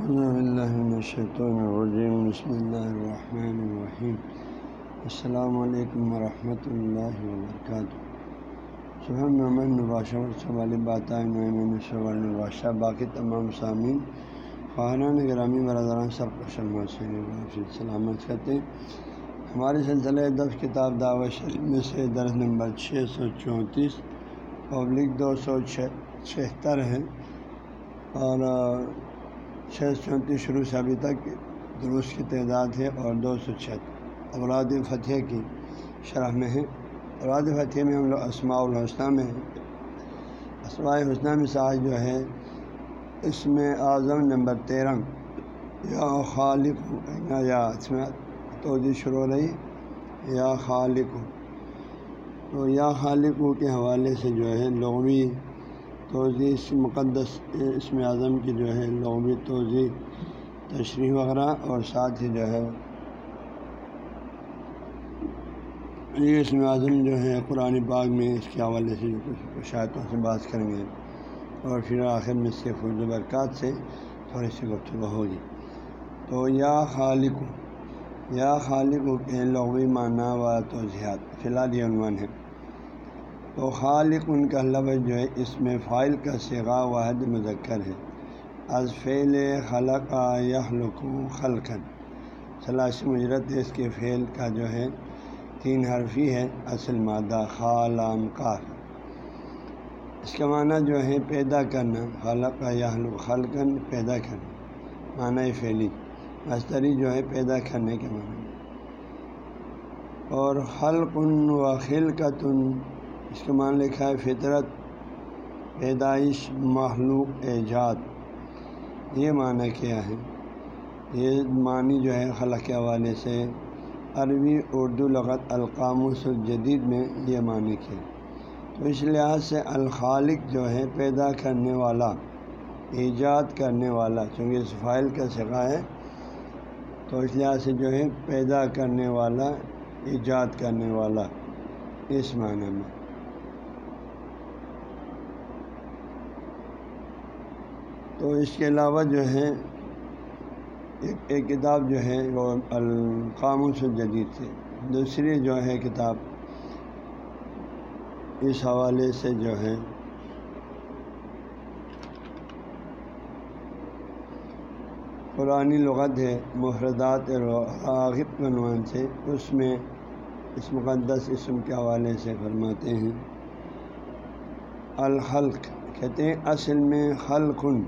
الرجیم بسم اللہ الرحمن الرحیم السلام علیکم ورحمۃ اللہ وبرکاتہ صبح محمد نباشہ صبح باتہ نباشہ باقی تمام سامعین خانہ گرامی، برادران، سب کو شرما سے سلامت کرتے ہیں۔ ہمارے سلسلہ دف کتاب دعوت شریف میں سے درس نمبر چھ سو چونتیس پبلک دو سو چھہتر ہے۔ اور چھ سو چونتیس شروع سے ابھی تک درست کی تعداد ہے اور دو سو چھت۔ اولاد فتح کی شرح میں ہے اولاد فتح میں ہم لوگ اسماع الحسنہ میں ہیں۔ اسماء حسنہ میں ساج جو ہے، اس میں اعظم نمبر تیرہ۔ یا خالق یا توجہ شروع رہی۔ یا خالق۔ تو یا خالق کے حوالے سے جو ہے، لغوی توضیع اس مقدس، اسم اعظم کی جو ہے لغوی توضیع تشریح وغیرہ اور ساتھ ہی جو ہے۔ یہ اسم اعظم جو ہے، قرآن باغ میں اس کے حوالے سے جو کچھ شاعتوں سے بات کریں گے۔ اور پھر آخر میں اس کے فرد برکات سے تھوڑی سی گفتگو ہوگی۔ تو یا خالق یا خالق کے لغوی معنی و توضیحات، فی الحال یہ عنوان ہے۔ تو خالق ان کا لفظ جو ہے اس میں فائل کا سگا واحد مذکر ہے۔ از فعل خلق یخلق خلقن سلاش مجرت اس کے فعل کا جو ہے تین حرفی ہے، اصل مادہ خالام کاف اس کا معنی جو ہے پیدا کرنا، خلق یخلق خلقن پیدا کرنا، معنی فعلی مستری جو ہے پیدا کرنے کے معنی۔ اور خلق و خلقتن اس کے معنی لکھا ہے فطرت، پیدائش، مخلوق، ایجاد۔ یہ معنی کیا ہے؟ یہ معنی جو ہے خلق کے حوالے سے عربی، اردو لغت القام الجدید میں یہ معنی کیا۔ تو اس لحاظ سے الخالق جو ہے پیدا کرنے والا، ایجاد کرنے والا، چونکہ اس فائل کا سکھا ہے، تو اس لحاظ سے جو ہے پیدا کرنے والا، ایجاد کرنے والا، اس معنی میں۔ تو اس کے علاوہ جو ہے، ایک ایک کتاب جو ہے وہ القاموس الجدید سے۔ دوسری جو ہے کتاب اس حوالے سے جو ہے، پرانی لغت ہے محردات راغب عنوان سے۔ اس میں اس مقدس اسم کے حوالے سے فرماتے ہیں الحلق کہتے ہیں، اصل میں خلقن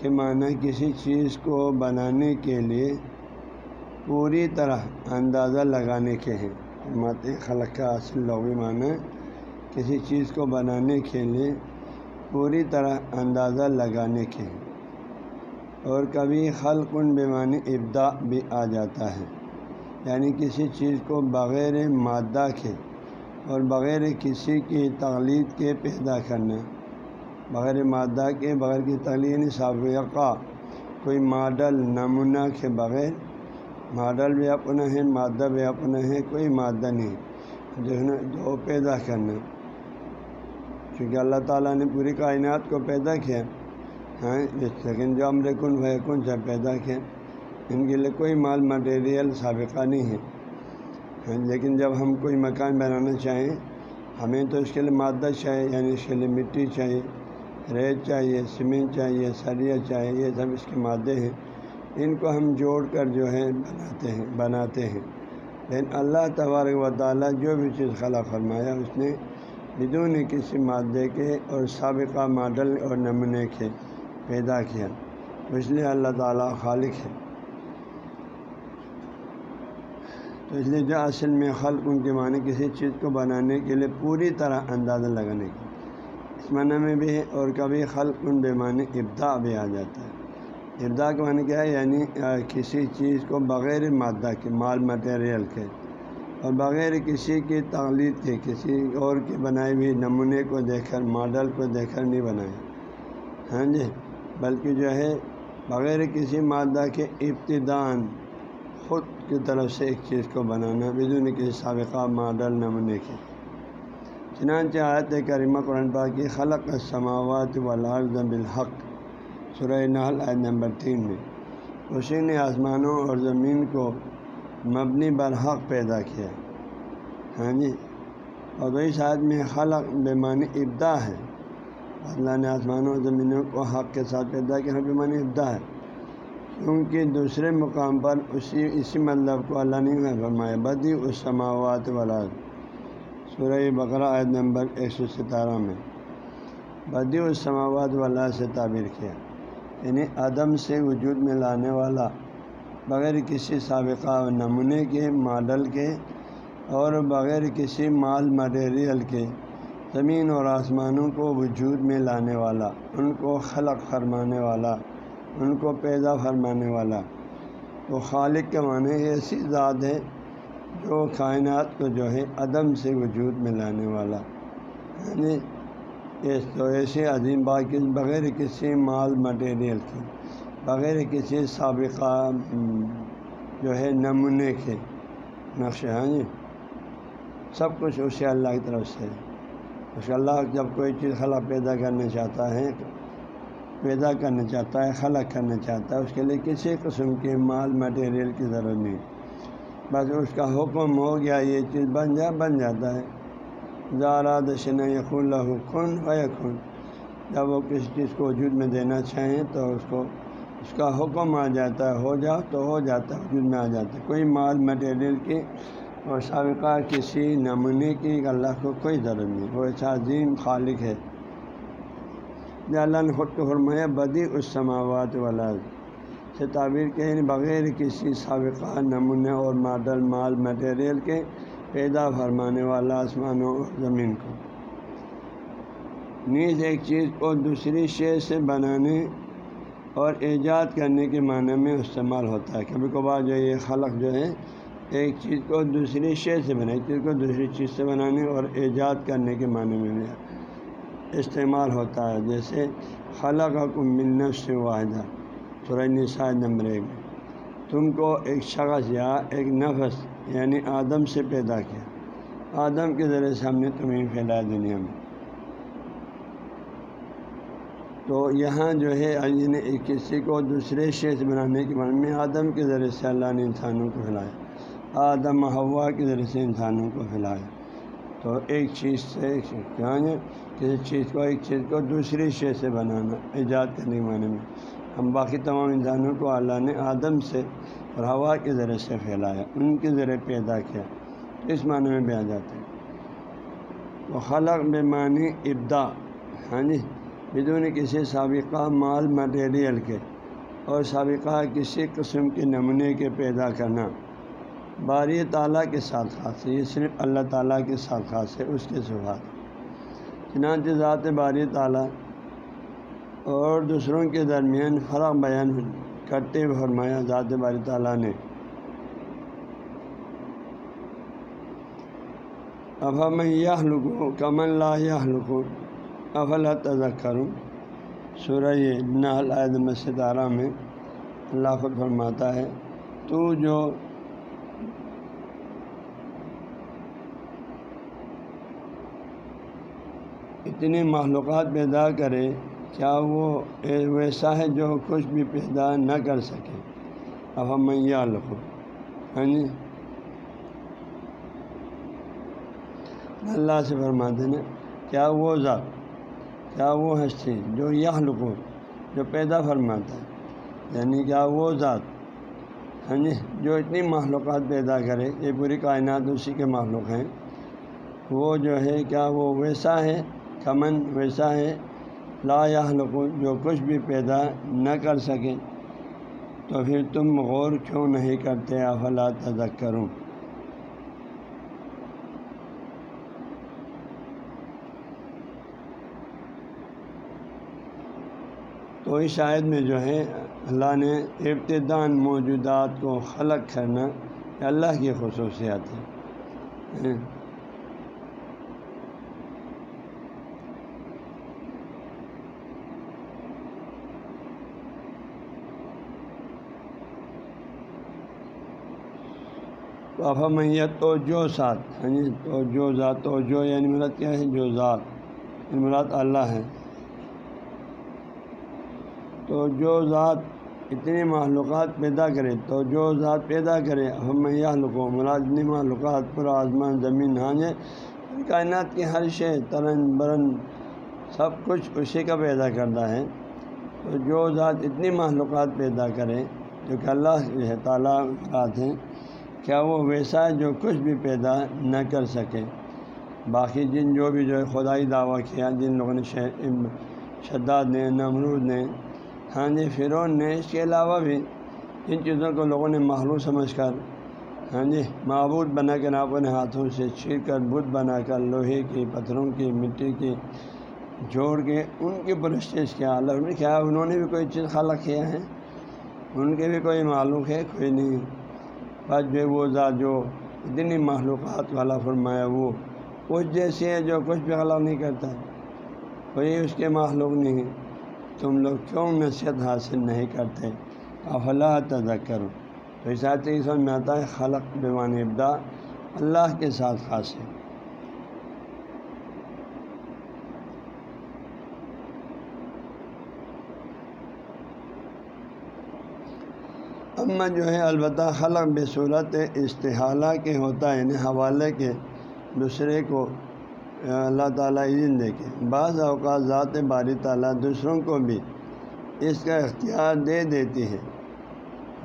کے معنی کسی چیز کو بنانے کے لیے پوری طرح اندازہ لگانے کے ہیں۔ مات خلق کا اصل لغوی معنی کسی چیز کو بنانے کے لیے پوری طرح اندازہ لگانے کے ہیں۔ اور کبھی خلق ان بیمانی ابدا بھی آ جاتا ہے۔ یعنی کسی چیز کو بغیر مادہ کے اور بغیر کسی کی تغلید کے پیدا کرنا۔ بغیر مادہ کے، بغیر کی تعلیم سابقہ یعنی کوئی ماڈل، نمونہ کے بغیر۔ ماڈل بھی اپنا ہے، مادہ بھی اپنا ہے، کوئی مادہ نہیں۔ جو ہے نا، جو پیدا کرنا۔ کیونکہ اللہ تعالیٰ نے پوری کائنات کو پیدا کیا۔ ہاں لیکن جو امر کن وہ کن سے پیدا کیا۔ ان کے لیے کوئی مال مٹیریل سابقہ نہیں ہے۔ ہاں، لیکن جب ہم کوئی مکان بنانا چاہیں، ہمیں تو اس کے لیے مادہ چاہیے یعنی اس کے لیے مٹی چاہیے۔ ریت چاہیے، سیمنٹ چاہیے سریا چاہیے، یہ سب اس کے مادے ہیں۔ ان کو ہم جوڑ کر جو ہے بناتے ہیں بناتے ہیں۔ لیکن اللہ تبارک و تعالیٰ جو بھی چیز خلا فرمایا، اس نے بدون کسی مادے کے اور سابقہ ماڈل اور نمونے کے پیدا کیا۔ اس لیے اللہ تعالیٰ خالق ہے۔ تو اس لیے جو اصل میں خلق ان کے معنی کسی چیز کو بنانے کے لیے پوری طرح اندازہ لگانے کی اس معنی میں بھی ہے اور کبھی خلق ان بے معنی ابدا بھی آ جاتا ہے۔ ابدا کا معنی کیا ہے؟ یعنی کسی چیز کو بغیر مادہ کے، مال مٹیریل کے، اور بغیر کسی کی تغلید کے، کسی اور کی بنائی ہوئی نمونے کو دیکھ کر ماڈل کو دیکھ کر نہیں بنائے۔ ہاں جی؟ بلکہ جو ہے، بغیر کسی مادہ کے ابتدان خود کی طرف سے ایک چیز کو بنانا، بدون کسی سابقہ ماڈل نمونے کے۔ چنانچہ آیت کریمہ قرآن پاک کی خلق السماوات والارض بالحق، سورہ نحل عید نمبر تین میں۔ اسی نے آسمانوں اور زمین کو مبنی برحق پیدا کیا۔ ہاں جی۔ اور وہی شاید میں خلق بیمانی ابدا ہے۔ اللہ نے آسمانوں و زمینوں کو حق کے ساتھ پیدا کیا ہاں، بیمانی ابدا ہے۔ کیونکہ دوسرے مقام پر اسی اسی مطلب کو اللہ نے فرمایا، بدی اس سماوات والا سورہ بقرہ عید نمبر ایک سو ستارہ میں۔ بدی اس والا سے تعبیر کیا۔ یعنی عدم سے وجود میں لانے والا، بغیر کسی سابقہ نمونے کے، ماڈل کے، اور بغیر کسی مال، مٹیریل کے، زمین اور آسمانوں کو وجود میں لانے والا، ان کو خلق فرمانے والا، ان کو پیدا فرمانے والا۔ تو خالق کے معنی ایسی ذات ہے جو کائنات کو جو ہے عدم سے وجود میں لانے والا۔ یعنی تو ایسے عظیم باقی بغیر کسی مال مٹیریل کے، بغیر کسی سابقہ جو ہے نمونے کے۔ نقشے ہاں جی؟ سب کچھ اسے اللہ کی طرف سے۔ اس اللہ جب کوئی چیز خلا پیدا کرنا چاہتا ہے، پیدا کرنا چاہتا ہے، خلق کرنا چاہتا ہے، اس کے لیے کسی قسم کے مال مٹیریل کی ضرورت نہیں۔ بس اس کا حکم ہو گیا، یہ چیز بن جا، بن جاتا ہے۔ زارا دشن یقن لہو خن خن جب وہ کسی چیز کو وجود میں دینا چاہیں تو اس کو، اس کا حکم آ جاتا ہے، ہو جاؤ تو ہو جاتا ہے، وجود میں آ جاتا ہے۔ کوئی مال مٹیریل کی اور سابقہ کسی نمونے کی اللہ کو کوئی ضرورت نہیں۔ وہ ایسا عظیم خالق ہے۔ جو اللہ نے خود کو فرمایا، بدی اس سماوات والا سے تعبیر کے بغیر کسی سابقہ نمونے اور ماڈل مال مٹیریل کے پیدا فرمانے والا آسمانوں اور زمین کو۔ نیز ایک چیز کو دوسری شے سے بنانے اور ایجاد کرنے کے معنی میں استعمال ہوتا ہے۔ کبھی کبھار جو یہ خلق جو ہے ایک چیز کو دوسری شے سے بنا ایک چیز کو دوسری چیز سے بنانے اور ایجاد کرنے کے معنی میں بھی استعمال ہوتا ہے۔ جیسے خلق کو ملنے سے واحدہ۔ نساء نمبر ایک تم کو ایک شخص یا ایک نفس یعنی آدم سے پیدا کیا۔ آدم کے ذریعے سے ہم نے تمہیں پھیلایا دنیا میں۔ تو یہاں جو ہے یعنی کسی کو دوسرے شے سے بنانے کے معنی میں آدم کے ذریعے سے اللہ نے انسانوں کو پھیلایا۔ آدم ہوا کے ذریعے سے انسانوں کو پھیلایا۔ تو ایک چیز سے یعنی کسی چیز کو ایک چیز کو دوسری شے سے بنانا، ایجاد کرنے کے معنی میں۔ ہم باقی تمام انسانوں کو اللہ نے آدم سے اور ہوا کے ذریعے سے پھیلایا، ان کے ذریعے پیدا کیا، اس معنی میں بھی آ جاتے ہیں وہ خلق بے معنی ابدا ہاں جی بدون کسی سابقہ مال مٹیریل کے، اور سابقہ کسی قسم کے نمونے کے پیدا کرنا۔ باری تعالیٰ کے ساتھ خاص ہے یہ صرف اللہ تعالیٰ کے ساتھ خاص ہے، اس کے صفات چنانچہ ذات باری تعالیٰ اور دوسروں کے درمیان فرق بیان کرتے ہوئے فرمایا، ذات باری تعالیٰ نے۔ افام یہ لکھوں کمن لا یہ لکھوں افلا تذک کروں سورہ نال عید ستارہ میں اللہ خود فرماتا ہے، تو جو اتنی معلومات پیدا کرے کیا وہ ویسا ہے جو کچھ بھی پیدا نہ کر سکے؟ اب ہم یا لکھو ہاں جی۔ اللہ سے فرما دینا کیا وہ ذات، کیا وہ ہستی جو یہ لکھو جو پیدا فرماتا ہے؟ یعنی کیا وہ ذات ہاں جی جو اتنی معلومات پیدا کرے، یہ پوری کائنات اسی کے معلوم ہیں؟ وہ جو ہے، کیا وہ ویسا ہے؟ کمن ویسا ہے؟ لا یا جو کچھ بھی پیدا نہ کر سکیں، تو پھر تم غور کیوں نہیں کرتے؟ افلا تذک کروں تو اس شاید میں جو ہے، اللہ نے ابتدان موجودات کو خلق کرنا اللہ کی خصوصیات ہے۔ تو افامیت تو جو ساتھ یعنی تو جو ذات، تو جو یعنی مراد کیا ہے؟ جو ذات یعنی مراد اللہ ہے۔ تو جو ذات اتنی معلومات پیدا کرے، تو جو ذات پیدا کرے ہم لکھو مراد اتنی معلومات پورا آسمان، زمین ہانجے کائنات کی ہر شے، ترن برن، سب کچھ اسی کا پیدا کرتا ہے۔ تو جو ذات اتنی معلومات پیدا کرے، جو کہ اللہ تعالیٰ ہیں کیا وہ ویسا ہے جو کچھ بھی پیدا نہ کر سکے۔ باقی جن جو بھی جو ہے خدائی دعویٰ کیا، جن لوگوں نے شداد نے، نمرود نے ہاں جی فرون نے، اس کے علاوہ بھی ان چیزوں کو لوگوں نے محلو سمجھ کر ہاں جی معبود بنا کر اپنے ہاتھوں سے چھیر کر بدھ بنا کر، لوہے کی، پتھروں کی، مٹی کی، جوڑ کے ان کی پرستش کیا۔ اللہ نے کیا؟ انہوں نے بھی کوئی چیز خلق کیا ہے؟ ان کے بھی کوئی معلوم ہے؟ کوئی نہیں۔ بس بھی وہ ذات جو اتنی معلومات والا فرمایا وہ، کچھ جیسے ہے جو کچھ بھی غلط نہیں کرتا۔ کوئی اس کے معلوم نہیں ہے۔ تم لوگ کیوں نصیحت حاصل نہیں کرتے؟ افلا تذکر کرو تو اس کی سمجھ میں آتا ہے، خلق بیوان ابدا اللہ کے ساتھ خاص ہے۔ اما جو ہے البتہ خلق بے صورت استحالہ کے ہوتا ہے یعنی حوالے کے دوسرے کو اللہ تعالیٰ عزن دے کے۔ بعض اوقات ذات باری تعالیٰ دوسروں کو بھی اس کا اختیار دے دیتی ہے،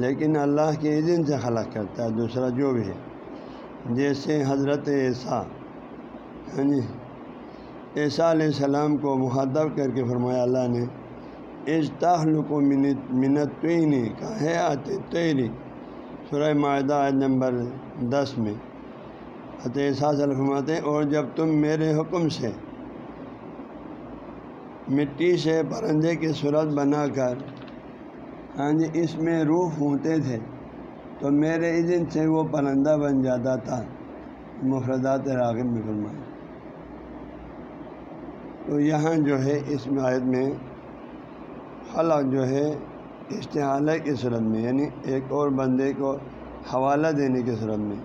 لیکن اللہ کے عزن سے خلق کرتا ہے، دوسرا جو بھی ہے۔ جیسے حضرت ایسا ہاں جی ایسا یعنی علیہ السلام کو مخاطب کر کے فرمایا، اللہ نے اشتاخلق و منت منت توئنی کا ہے آتے تیری سورہ معاہدہ نمبر دس میں۔ ایسا فرماتے ہیں، اور جب تم میرے حکم سے مٹی سے پرندے کی صورت بنا کر ہاں جی اس میں روح ہوتے تھے، تو میرے دن سے وہ پرندہ بن جاتا تھا۔ مفردات راغب میں فرمایا تو یہاں جو ہے، اس معاہد میں خلق جو ہے اشتہالہ کی صورت میں یعنی ایک اور بندے کو حوالہ دینے کی صورت میں۔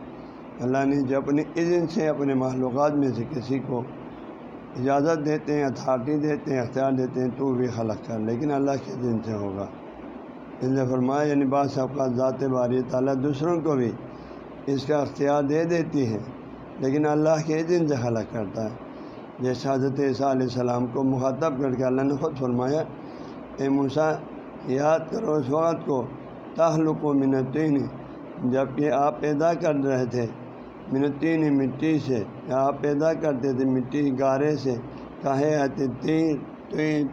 اللہ نے جو اپنے اذن سے اپنے معلومات میں سے کسی کو اجازت دیتے ہیں، اتھارٹی دیتے ہیں، اختیار دیتے ہیں، تو بھی خلق کر۔ لیکن اللہ کے دن سے ہوگا۔ اس نے فرمایا یعنی بعض کا ذات باری تعالیٰ دوسروں کو بھی اس کا اختیار دے دیتی ہے، لیکن اللہ کے دن سے خلق کرتا ہے۔ جیسے حضرت عیسیٰ علیہ السلام کو مخاطب کر کے اللہ نے خود فرمایا اے موسا یاد کرو اس وقت کو، تخلق و منتین جبکہ آپ پیدا کر رہے تھے۔ منتین مٹی سے یا آپ پیدا کرتے تھے مٹی گارے سے۔ کہے آتے تیر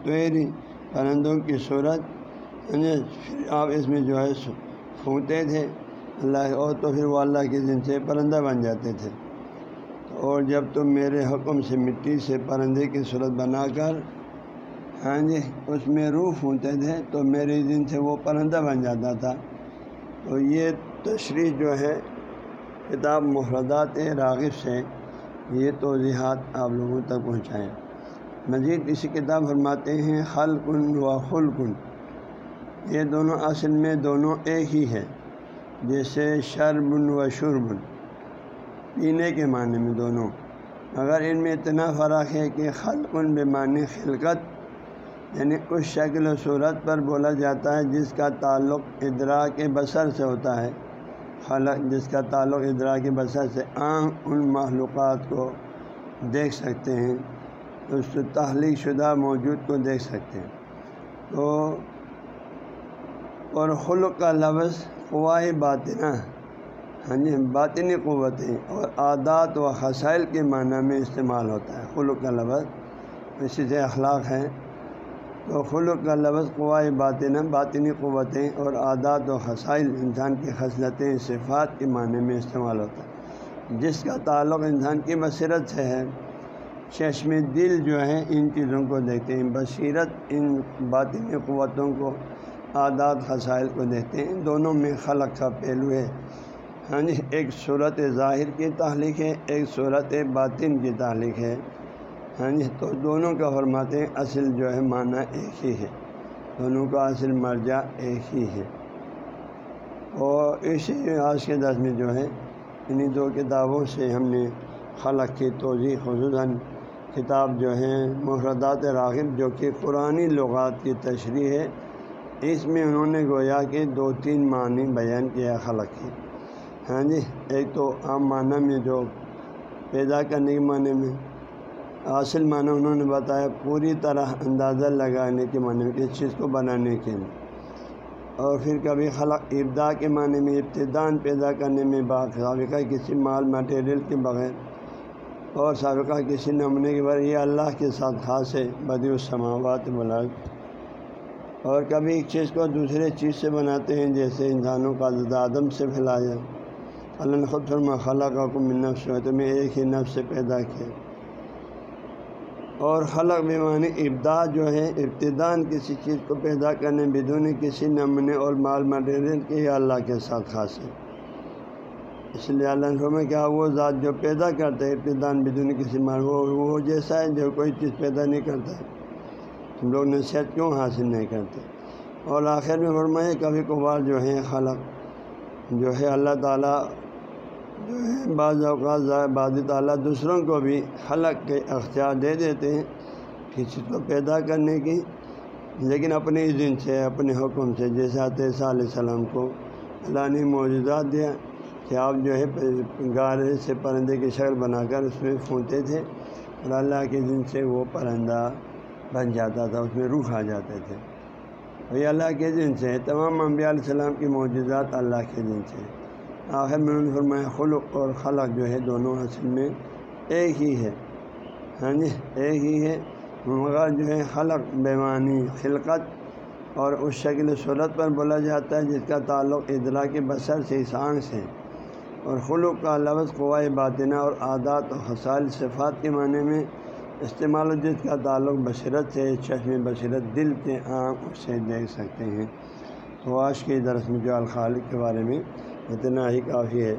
تویری پرندوں کی صورت۔ یعنی پھر آپ اس میں جو ہے پھونکتے تھے۔ اللہ اور تو پھر وہ اللہ کے دن سے پرندہ بن جاتے تھے۔ اور جب تم میرے حکم سے مٹی سے پرندے کی صورت بنا کر ہاں جی اس میں روح پھونتے تھے تو میرے دن سے وہ پرندہ بن جاتا تھا۔ تو یہ تشریح جو ہے، کتاب مفردات راغب سے یہ توضیحات آپ لوگوں تک پہنچائیں۔ مزید اسی کتاب فرماتے ہیں، خلقن و خلقن۔ یہ دونوں اصل میں دونوں ایک ہی ہے جیسے شربن و شربن پینے کے معنی میں دونوں۔ مگر ان میں اتنا فرق ہے کہ خلقن بے معنی خلقت یعنی اس شکل و صورت پر بولا جاتا ہے جس کا تعلق ادرا کے بسر سے ہوتا ہے۔ خلق جس کا تعلق ادرا کے بسر سے عام ان معلومات کو دیکھ سکتے ہیں۔ اس تحلیق شدہ موجود کو دیکھ سکتے ہیں۔ تو اور خلق کا لفظ قوائے باطنہ ہاں جی باطنی قوتیں اور عادات و خسائل کے معنی میں استعمال ہوتا ہے۔ خلق کا لفظ، اسی سے اخلاق ہے تو خلق کا لفظ قوائے باطنہ باطنی قوتیں اور عادات و خسائل انسان کی خصلتیں، صفات کے معنی میں استعمال ہوتا ہے۔ جس کا تعلق انسان کی بصیرت سے ہے، چشم دل جو ہے، ان چیزوں کو دیکھتے ہیں۔ بصیرت ان باطنی قوتوں کو عادات خسائل کو دیکھتے ہیں۔ دونوں میں خلق کا پہلو ہے۔ ہاں جی ایک صورت ظاہر کی تحلیق ہے، ایک صورت باطن کی تحلیق ہے۔ ہاں جی تو دونوں کا فرماتے ہیں، اصل جو ہے معنی ایک ہی ہے۔ دونوں کا اصل مرجع ایک ہی ہے۔ اور اسی آج کے دس میں جو ہے انہیں دو کتابوں سے ہم نے خلق کی توضیع خصوصاً کتاب جو ہے محردات راغب، جو کہ قرآن لغات کی تشریح ہے۔ اس میں انہوں نے گویا کہ دو تین معنی بیان کیا خلق کی۔ ہاں جی ایک تو عام معنی میں جو پیدا کرنے کے معنی میں حاصل معنی انہوں نے بتایا پوری طرح اندازہ لگانے کے معنی میں کس چیز کو بنانے کے لیے۔ اور پھر کبھی خلق ابدا کے معنی میں ابتدان پیدا کرنے میں سابقہ کسی مال مٹیریل کے بغیر، اور سابقہ کسی نمونے کے بغیر، یہ اللہ کے ساتھ خاص ہے بدی السماوات بلاد اور کبھی ایک چیز کو دوسرے چیز سے بناتے ہیں، جیسے انسانوں کا آدم سے پھیلایا۔ اللہ نے خود فرما خلا کا حکم نفس یعنی ہے تو میں ایک ہی نفس سے پیدا کیا۔ اور خلق بیمانی ابدا جو ہے ابتدان کسی چیز کو پیدا کرنے، بدون کسی نمنے اور مال مٹیریل کے ہی اللہ کے ساتھ خاص ہے۔ اس لیے اللہ میں کیا ہاں، وہ ذات جو پیدا کرتے ہے ابتدان بدون کسی مال، وہ وہ جیسا ہے، جو کوئی چیز پیدا نہیں کرتا۔ ہے ہم لوگ نصیحت کیوں حاصل نہیں کرتے؟ اور آخر میں فرمائے کبھی کبھار جو ہے، خلق جو ہے، اللہ تعالیٰ جو ہے بعض اوقات بعض تعالیٰ دوسروں کو بھی خلق کے اختیار دے دیتے ہیں کسی کو پیدا کرنے کی۔ لیکن اپنے دن سے، اپنے حکم سے، جیسے علیہ السلام کو اللہ نے معجزات دیا کہ آپ جو ہے گارے سے پرندے کی شکل بنا کر اس میں پھونتے تھے اور اللہ کے دن سے وہ پرندہ بن جاتا تھا، اس میں روح آ جاتے تھے۔ وہی اللہ کے دن سے، تمام انبیاء علیہ السلام کی معجزات اللہ کے دن سے۔ آخر میں نے فرمایا، خلق اور خلق جو ہے دونوں اصل میں ایک ہی ہے۔ ہاں جی ایک ہی ہے۔ مگر جو ہے خلق بیمانی خلقت اور اس شکل صورت پر بولا جاتا ہے، جس کا تعلق ادرا کے بسر سے اس آنکھ سے۔ اور خلق کا لفظ قوائے باطنہ اور عادات و حسال صفات کے معنی میں استعمال، جس کا تعلق بصیرت سے، چشم بصیرت، دل کے آنکھ سے دیکھ سکتے ہیں۔ تو آج کے درس میں جو الخالق کے بارے میں اتنا ہی کافی ہے۔